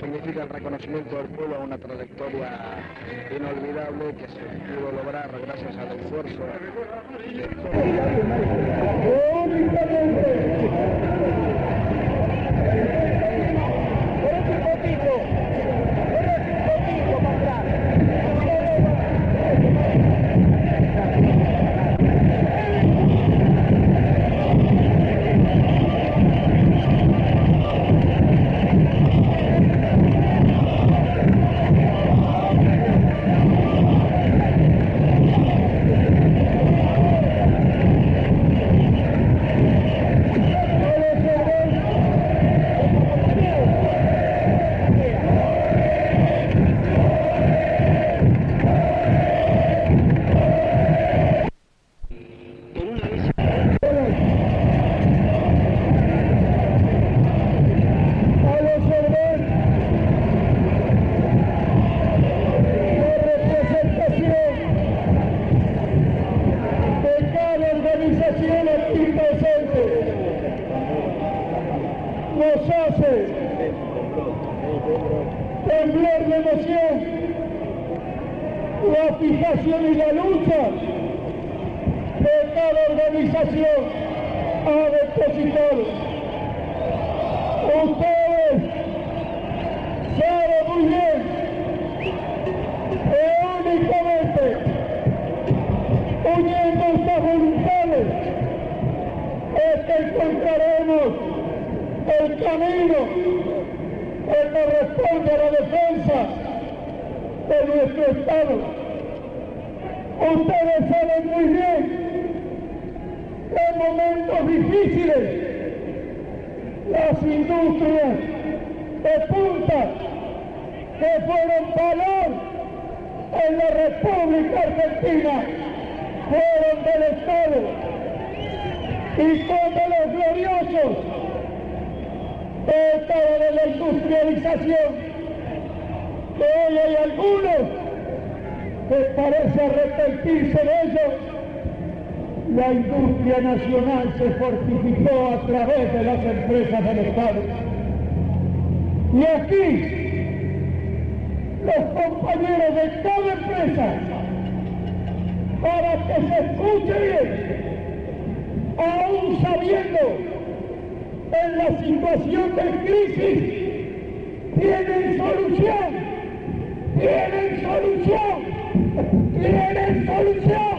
significa el reconocimiento del pueblo a una trayectoria inolvidable que se pudo lograr gracias al esfuerzo voluntades es que encontraremos el camino que corresponde a la defensa de nuestro Estado. Ustedes saben muy bien que en momentos difíciles las industrias de punta que fueron valor en la República Argentina fueron del Estado y como los gloriosos del Estado de la industrialización, que hoy hay algunos que parece arrepentirse de ellos, la industria nacional se fortificó a través de las empresas del Estado. Y aquí, los compañeros de toda empresa que se escuche bien, aún sabiendo en la situación de crisis, tienen solución, tienen solución, tienen solución.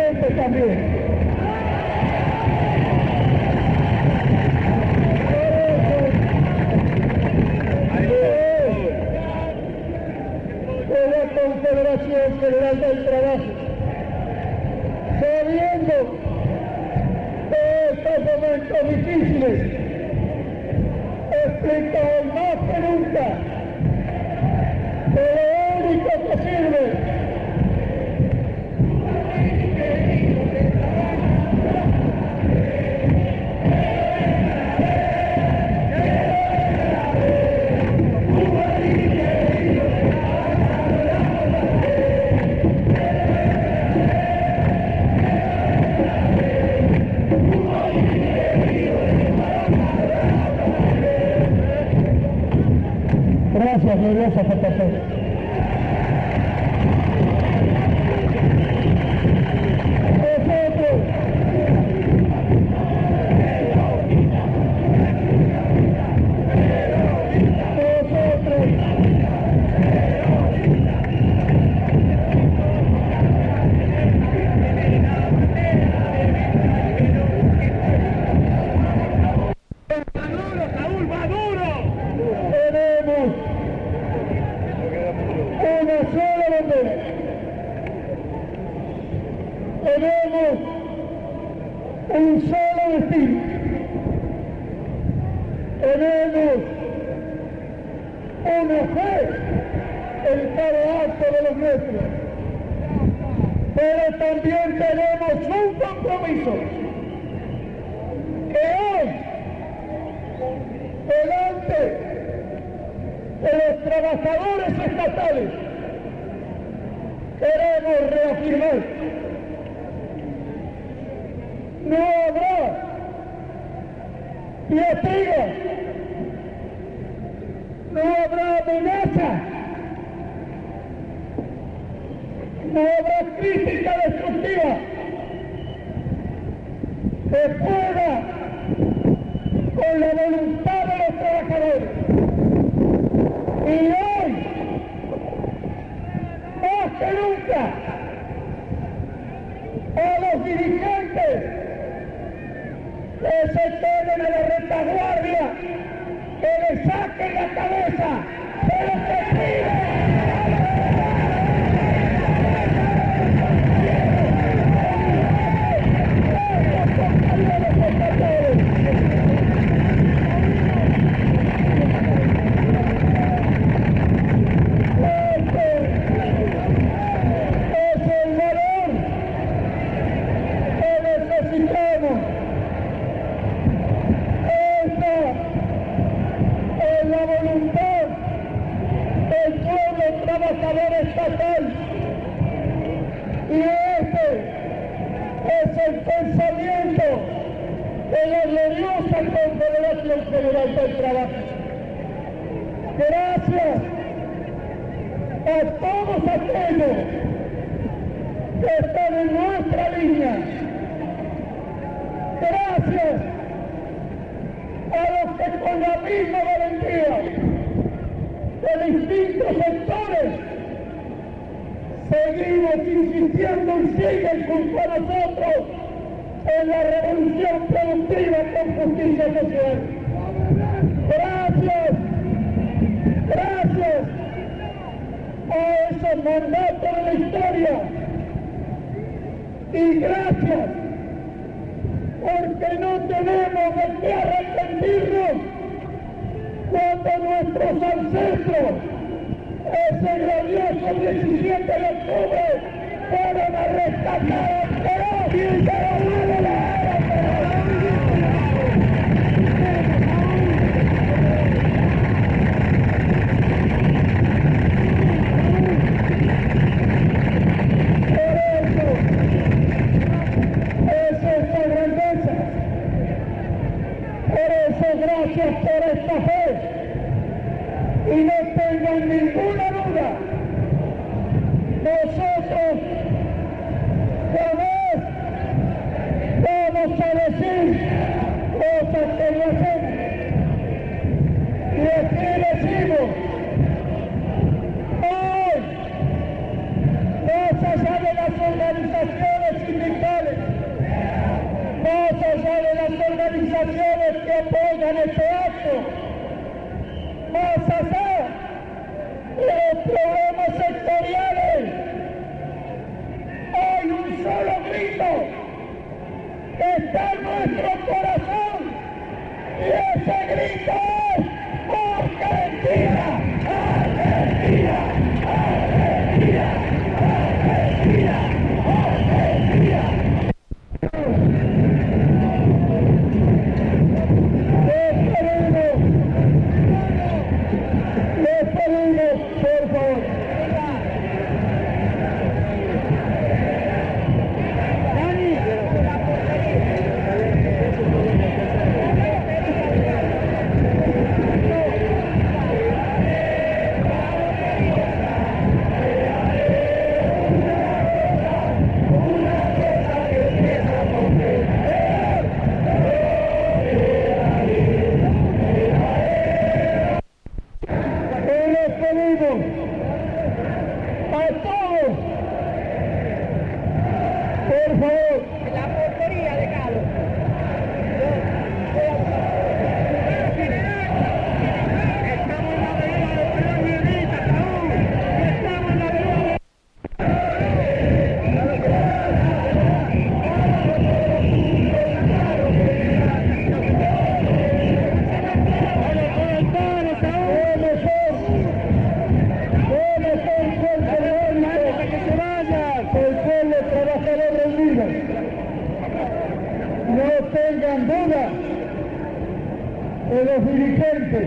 pouco saber. Queremos reafirmar. No habrá diatriba, no habrá amenaza, no habrá crítica destructiva que pueda con la voluntad de los trabajadores. Y hoy, nunca, a los dirigentes que se queden a la retaguardia, que le saquen la cabeza, que piden. es el valor que necesitamos. Esa es la voluntad del pueblo trabajador estatal. Y ese es el pensamiento de la gloriosa Confederación General del Trabajo. Gracias a todos aquellos que están en nuestra línea. Gracias a los que con la misma valentía de distintos sectores seguimos insistiendo y siguen junto a nosotros en la revolución productiva con justicia social. Gracias, gracias a esos mandatos de la historia. Y gracias, porque no tenemos de qué arrepentirnos cuando nuestros ancestros, ese glorioso 17 de octubre, fueron a rescatar a Perón y lo de la Por eso, esa es la grandeza. Por eso, por esta fe. Y no tengan ninguna duda, nosotros tenga en que los dirigentes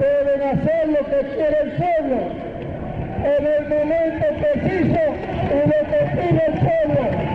deben hacer lo que quiere el pueblo en el momento preciso y lo que pide el pueblo.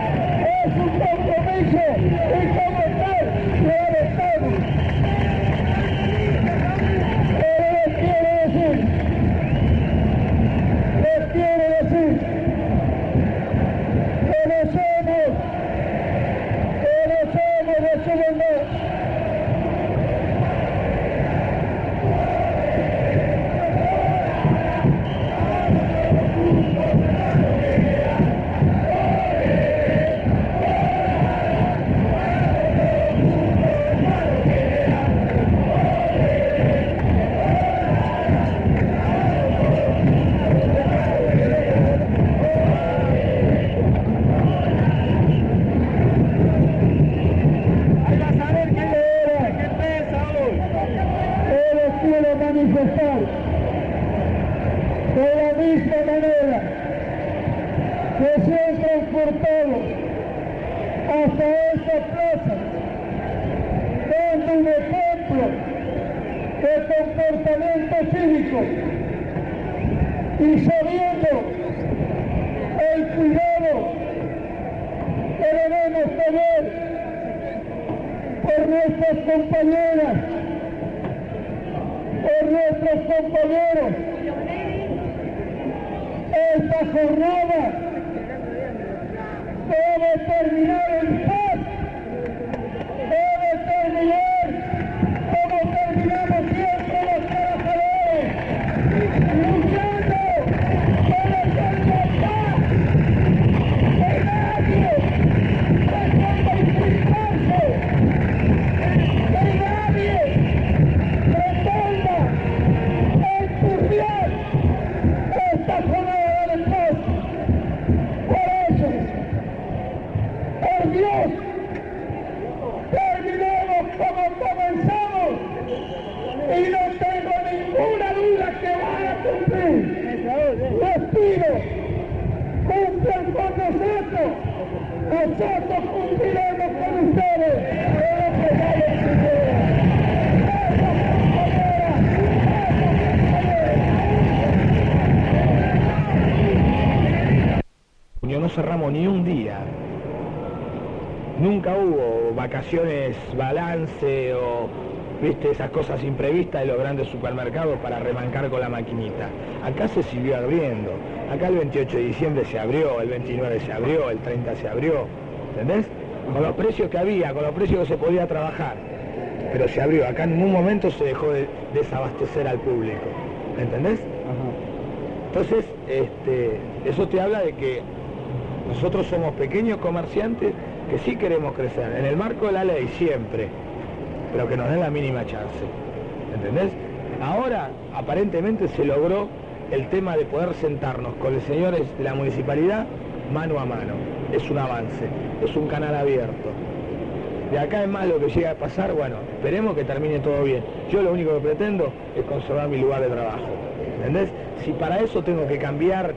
Y sabiendo el cuidado que debemos tener por nuestras compañeras, por nuestros compañeros. Esta jornada debe terminar en paz, debe terminar como terminamos siempre los trabajadores, luchando por el libertad de nadie, pretenda infiltrarse que nadie pretenda enturbiar esta jornada de paz. Por eso, por Dios, terminemos como comenzamos y no tengo ninguna duda que van a cumplir. Les pido, cumplan con nosotros, nosotros cumpliremos con ustedes. Pero que vayan primero. No cerramos ni un día. Nunca hubo vacaciones, balance o viste esas cosas imprevistas de los grandes supermercados para remancar con la maquinita. Acá se siguió abriendo. Acá el 28 de diciembre se abrió, el 29 se abrió, el 30 se abrió. ¿Entendés? Con los precios que había, con los precios que se podía trabajar. Pero se abrió. Acá en ningún momento se dejó de desabastecer al público. ¿Entendés? Entonces, este, eso te habla de que nosotros somos pequeños comerciantes que sí queremos crecer, en el marco de la ley siempre, pero que nos den la mínima chance. ¿Entendés? Ahora, aparentemente se logró el tema de poder sentarnos con los señores de la municipalidad mano a mano. Es un avance, es un canal abierto. De acá en más lo que llega a pasar, bueno, esperemos que termine todo bien. Yo lo único que pretendo es conservar mi lugar de trabajo. ¿Entendés? Si para eso tengo que cambiar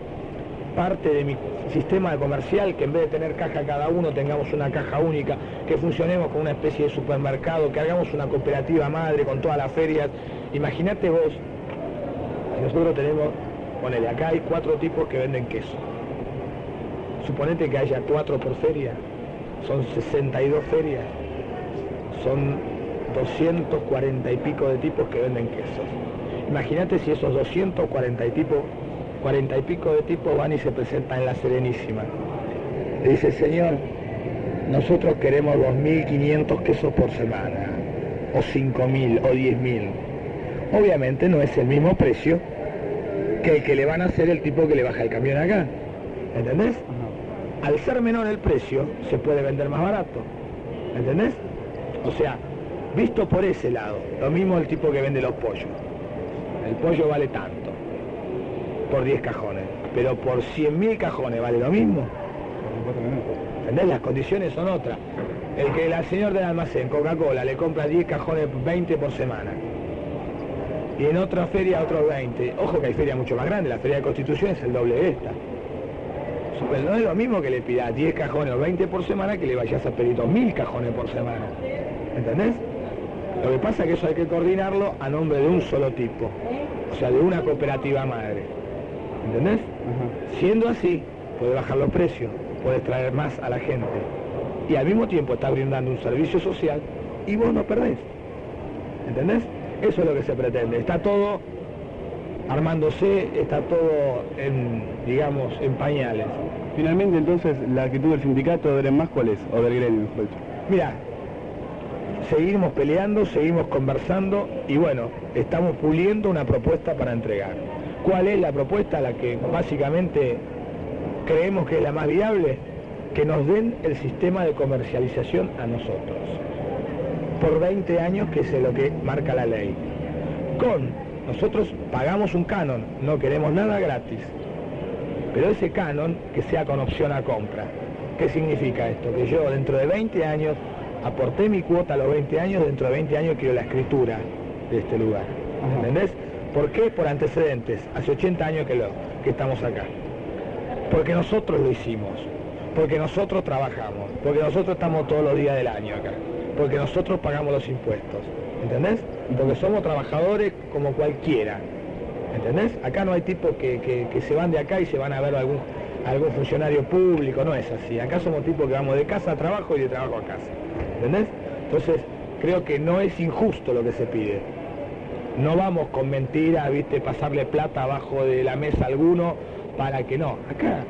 parte de mi sistema comercial, que en vez de tener caja cada uno, tengamos una caja única, que funcionemos con una especie de supermercado, que hagamos una cooperativa madre con todas las ferias. Imagínate vos, nosotros tenemos, ponele, acá hay cuatro tipos que venden queso. Suponete que haya cuatro por feria, son 62 ferias, son 240 y pico de tipos que venden quesos. Imagínate si esos 240 y tipo 40 y pico de tipos van y se presentan en la Serenísima. Le dice, señor, nosotros queremos 2.500 quesos por semana, o 5.000, o 10.000. Obviamente no es el mismo precio que el que le van a hacer el tipo que le baja el camión acá. ¿Entendés? Al ser menor el precio, se puede vender más barato. ¿Entendés? O sea, visto por ese lado, lo mismo el tipo que vende los pollos. El pollo vale tanto por 10 cajones, pero por 100.000 cajones vale lo mismo. ¿Entendés? Las condiciones son otras. El que el señor del almacén, Coca-Cola, le compra 10 cajones 20 por semana. Y en otra feria otros 20. Ojo que hay ferias mucho más grandes, la feria de Constitución es el doble de esta. Pero no es lo mismo que le pida 10 cajones o 20 por semana que le vayas a pedir 2.000 cajones por semana. ¿Entendés? Lo que pasa es que eso hay que coordinarlo a nombre de un solo tipo, o sea, de una cooperativa madre. ¿Entendés? Siendo así, puedes bajar los precios, puedes traer más a la gente y al mismo tiempo estás brindando un servicio social y vos no perdés. ¿Entendés? Eso es lo que se pretende. Está todo armándose, está todo en, digamos, en pañales. Finalmente, entonces, la actitud del sindicato de más cuál es, o del gremio. Mira, seguimos peleando, seguimos conversando y bueno, estamos puliendo una propuesta para entregar. ¿Cuál es la propuesta? La que básicamente creemos que es la más viable, que nos den el sistema de comercialización a nosotros. Por 20 años, que es lo que marca la ley. Con, nosotros pagamos un canon, no queremos nada gratis. Pero ese canon que sea con opción a compra. ¿Qué significa esto? Que yo dentro de 20 años aporté mi cuota a los 20 años, dentro de 20 años quiero la escritura de este lugar. ¿Entendés? ¿Por qué? Por antecedentes. Hace 80 años que, lo, que estamos acá. Porque nosotros lo hicimos. Porque nosotros trabajamos. Porque nosotros estamos todos los días del año acá. Porque nosotros pagamos los impuestos. ¿Entendés? Porque somos trabajadores como cualquiera. ¿Entendés? Acá no hay tipos que, que, se van de acá y se van a ver algún, algún funcionario público, no es así. Acá somos tipos que vamos de casa a trabajo y de trabajo a casa. ¿Entendés? Entonces, creo que no es injusto lo que se pide. No vamos con mentiras, viste, pasarle plata abajo de la mesa a alguno para que no. Acá,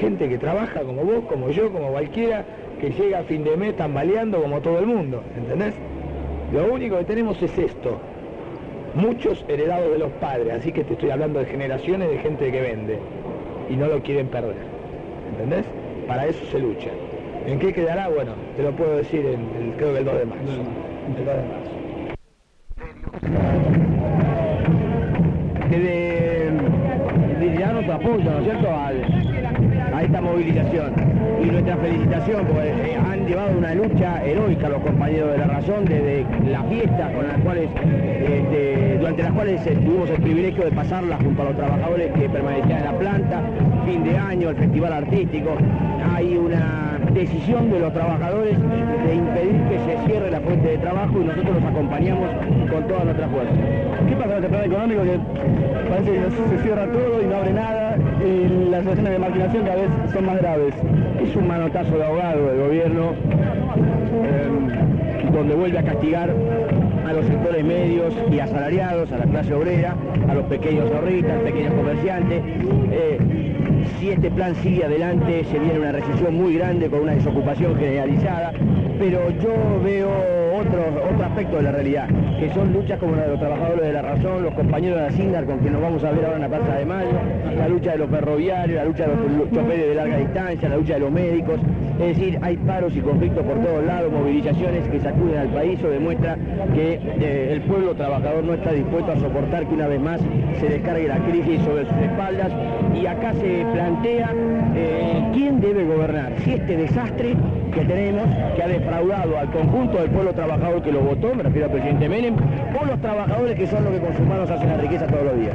gente que trabaja como vos, como yo, como cualquiera, que llega a fin de mes tambaleando como todo el mundo, ¿entendés? Lo único que tenemos es esto. Muchos heredados de los padres, así que te estoy hablando de generaciones de gente que vende y no lo quieren perder. ¿Entendés? Para eso se lucha. ¿En qué quedará? Bueno, te lo puedo decir en el, creo que el 2 de marzo. El 2 de marzo. Y nuestra felicitación, porque eh, han llevado una lucha heroica los compañeros de la razón desde la fiesta con las cuales, este, durante las cuales eh, tuvimos el privilegio de pasarla junto a los trabajadores que permanecían en la planta, fin de año, el festival artístico. Hay una decisión de los trabajadores de impedir que se cierre la fuente de trabajo y nosotros los acompañamos con toda nuestra fuerza. ¿Qué pasa con este plan económico que parece que se cierra todo y no abre nada y las situaciones de marginación cada vez son más graves? Es un manotazo de ahogado del gobierno eh, donde vuelve a castigar a los sectores medios y asalariados, a la clase obrera, a los pequeños ahorristas, pequeños comerciantes. Eh, si este plan sigue adelante, se viene una recesión muy grande con una desocupación generalizada, pero yo veo otro, otro aspecto de la realidad, que son luchas como la de los trabajadores de la razón, los compañeros de la SINDAR con quien nos vamos a ver ahora en la Plaza de Mayo, la lucha de los ferroviarios, la lucha de los choferes de larga distancia, la lucha de los médicos, es decir, hay paros y conflictos por todos lados, movilizaciones que sacuden al país, eso demuestra que eh, el pueblo trabajador no está dispuesto a soportar que una vez más se descargue la crisis sobre sus espaldas. Y acá se plantea eh, quién debe gobernar, si este desastre que tenemos, que ha defraudado al conjunto del pueblo trabajador que lo votó, me refiero al presidente Menem, o los trabajadores que son los que con sus manos hacen la riqueza todos los días.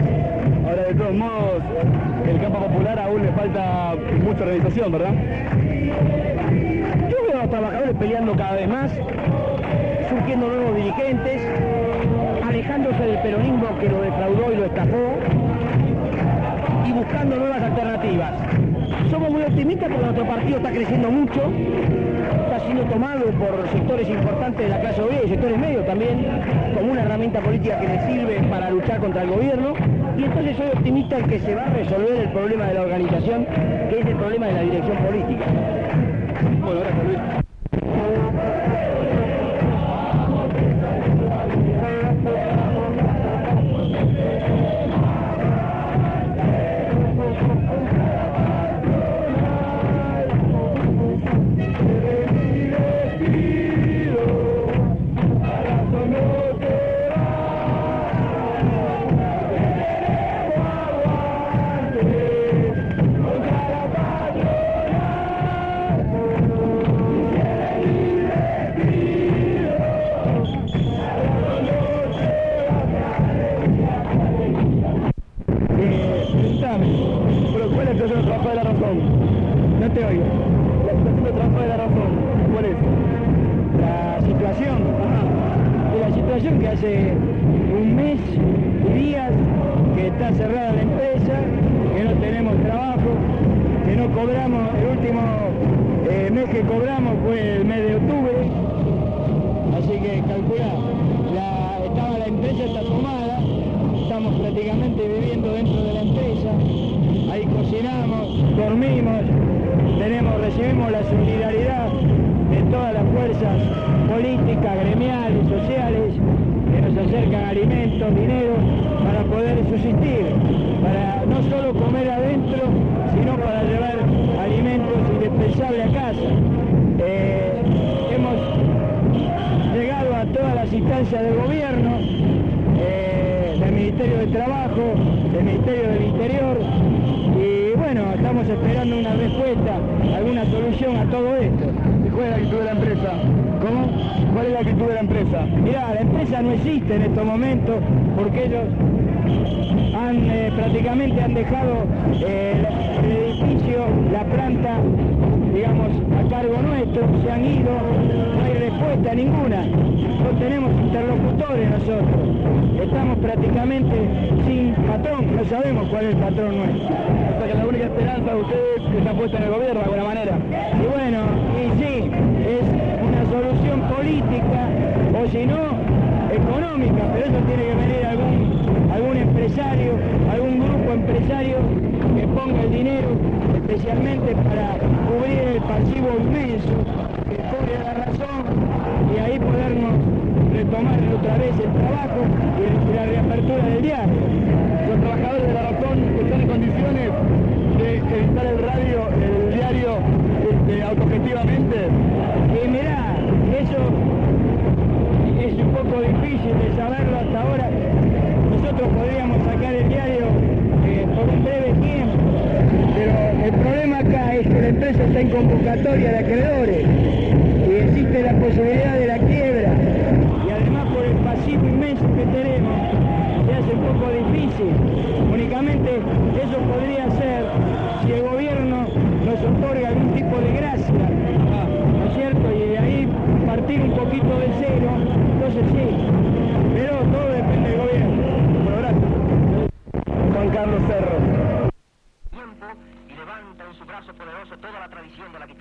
Ahora, de todos modos, el campo popular aún le falta mucha organización, ¿verdad? Yo veo a los trabajadores peleando cada vez más, surgiendo nuevos dirigentes, alejándose del peronismo que lo defraudó y lo estafó y buscando nuevas alternativas. Somos muy optimistas porque nuestro partido está creciendo mucho, siendo tomado por sectores importantes de la clase obrera y sectores medios también como una herramienta política que les sirve para luchar contra el gobierno y entonces soy optimista en que se va a resolver el problema de la organización que es el problema de la dirección política. Subsistir, para no solo comer adentro, sino para llevar alimentos indispensables a casa. Eh, hemos llegado a todas las instancias del gobierno, eh, del Ministerio de Trabajo, del Ministerio del Interior, y bueno, estamos esperando una respuesta, alguna solución a todo esto. ¿Cuál es la actitud de la empresa? ¿Cómo? ¿Cuál es la actitud de la empresa? Mirá, la empresa no existe en estos momentos porque ellos han eh, prácticamente han dejado eh, el edificio, la planta, digamos, a cargo nuestro, se han ido, no hay respuesta ninguna, no tenemos interlocutores nosotros, estamos prácticamente sin patrón, no sabemos cuál es el patrón nuestro. O sea que la única esperanza de ustedes está puesta en el gobierno de alguna manera. Y bueno, y sí, es una solución política o si no, económica, pero eso tiene que venir algún, algún empresario, algún grupo empresario que ponga el dinero especialmente para cubrir el pasivo inmenso que cobre la razón y ahí podernos retomar otra vez el trabajo y la reapertura del diario. Los trabajadores de la razón están en condiciones de editar el radio, el diario este, autogestivamente. Y eso es un poco difícil está en convocatoria de acreedores y existe la posibilidad de la quiebra. Y además por el pasivo inmenso que tenemos, se hace un poco difícil. Únicamente eso podría ser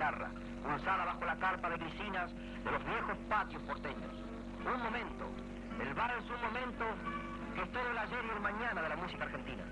guitarra, pulsada bajo la carpa de glicinas de los viejos patios porteños. Un momento, el vals un momento que es todo el ayer y el mañana de la música argentina.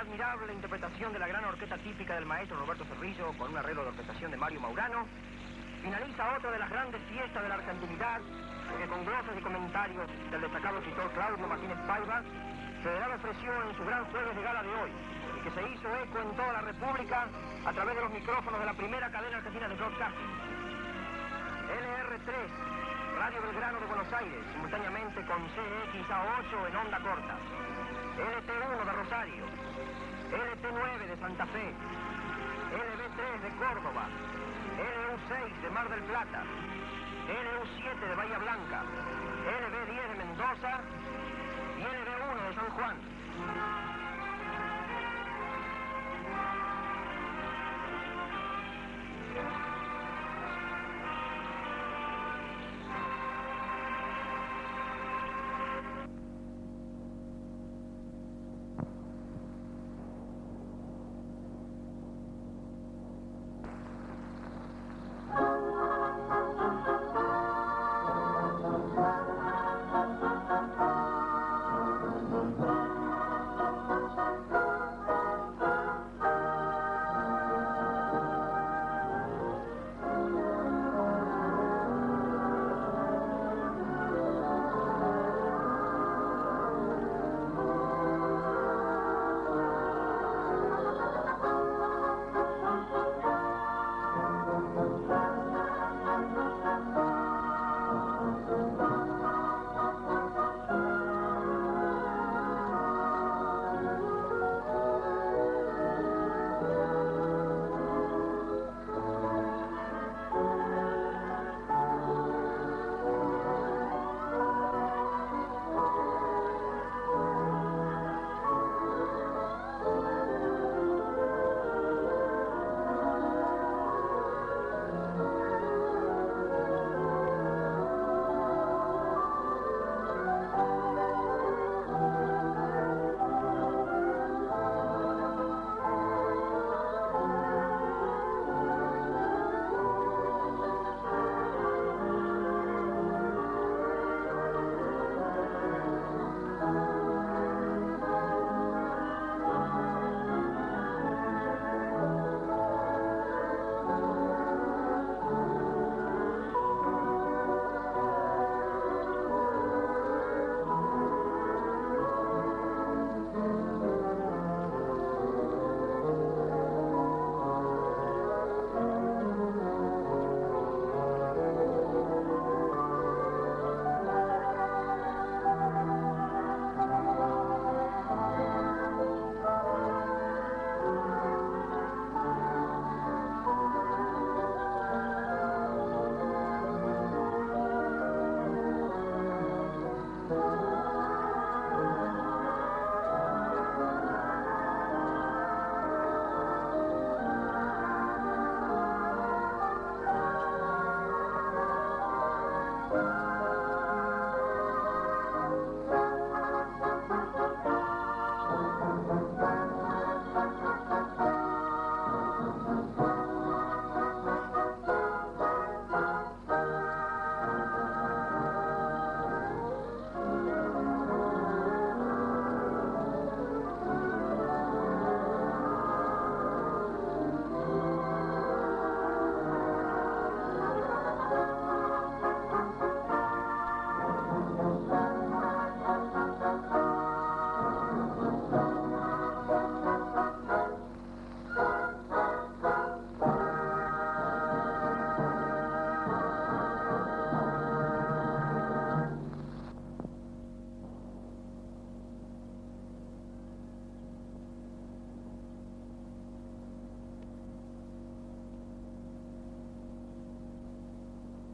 Admirable interpretación de la gran orquesta típica del maestro Roberto Cerrillo, con un arreglo de orquestación de Mario Maurano, finaliza otra de las grandes fiestas de la argentinidad, que con glosas y comentarios del destacado escritor Claudio Martínez Paiva, Federal ofreció en su gran jueves de gala de hoy, y que se hizo eco en toda la República a través de los micrófonos de la primera cadena argentina de broadcasting. LR3, Radio Belgrano de Buenos Aires, simultáneamente con CXA8 en onda corta. LT1 de Rosario, LT9 de Santa Fe, LB3 de Córdoba, LU6 de Mar del Plata, LU7 de Bahía Blanca, LB10 de Mendoza. Y LB1 de San Juan.